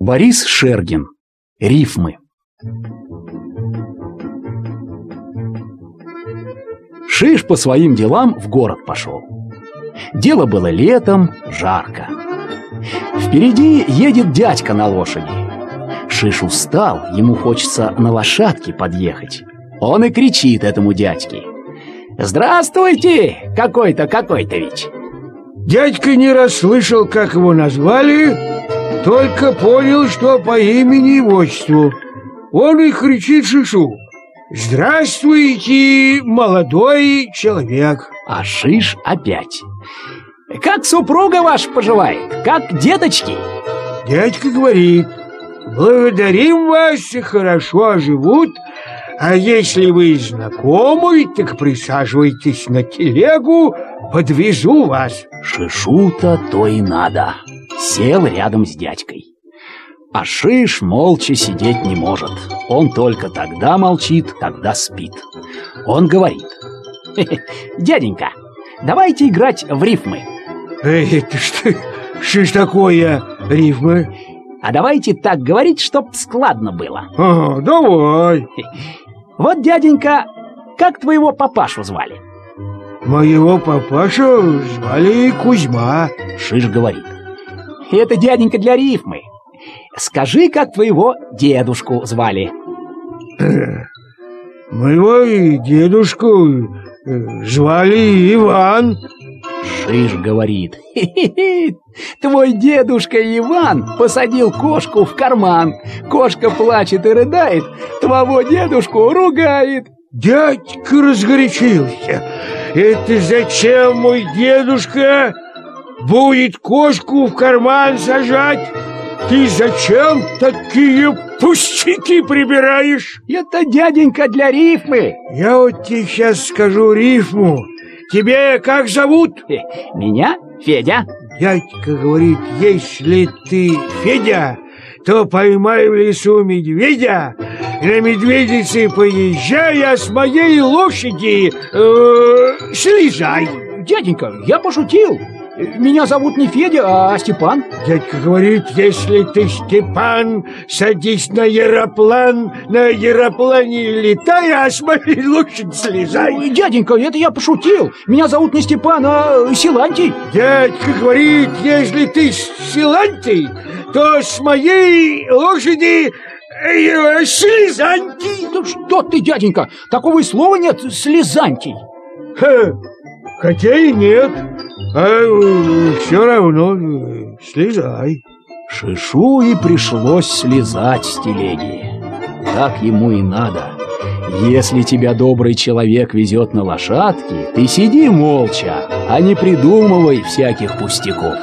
Борис Шергин. Рифмы. Шиш по своим делам в город пошел. Дело было летом, жарко. Впереди едет дядька на лошади. Шиш устал, ему хочется на лошадке подъехать. Он и кричит этому дядьке. «Здравствуйте, какой-то, какой-то ведь!» Дядька не расслышал, как его назвали, только понял, что по имени и отчеству. Он и кричит Шишу. «Здравствуйте, молодой человек!» А Шиш опять. «Как супруга ваша поживает? Как деточки?» Дядька говорит. «Благодарим вас, хорошо живут, а если вы знакомы, так присаживайтесь на телегу, подвезу вас». Шишу-то то и надо. Сел рядом с дядькой. А Шиш молча сидеть не может. Он только тогда молчит, когда спит. Он говорит. «Дяденька, давайте играть в рифмы». Эй, это что, что ж такое рифмы? А давайте так говорить, чтоб складно было. А, давай. Вот, дяденька, как твоего папашу звали? Моего папашу звали Кузьма. Шиш говорит. Это дяденька для рифмы. Скажи, как твоего дедушку звали? Моего дедушку э, звали Иван. Шиш говорит. Твой дедушка Иван посадил кошку в карман. Кошка плачет и рыдает, твоего дедушку ругает. Дядька разгорячился. Это зачем мой дедушка будет кошку в карман сажать? Ты зачем такие пустяки прибираешь? Это дяденька для рифмы. Я вот тебе сейчас скажу рифму. Тебе как зовут? Хе, Меня Федя. Дядька говорит, если ты Федя, то поймай в лесу медведя, на медведице поезжай, а с моей лошади э, слезай. Дяденька, я пошутил. Меня зовут не Федя, а Степан. Дядька говорит, если ты Степан, садись на яроплан, на яроплане летай, а с моей лошади слезай. Дяденька, это я пошутил. Меня зовут не Степан, а Силантий. Дядька говорит, если ты Силантий, то с моей лошади э, слезантий. Да что ты, дяденька, такого и слова нет, слезантий. Ха, хотя и нет, а все равно э, слезай. Шишу и пришлось слезать с телеги. Так ему и надо. Если тебя добрый человек везет на лошадке, ты сиди молча, а не придумывай всяких пустяков.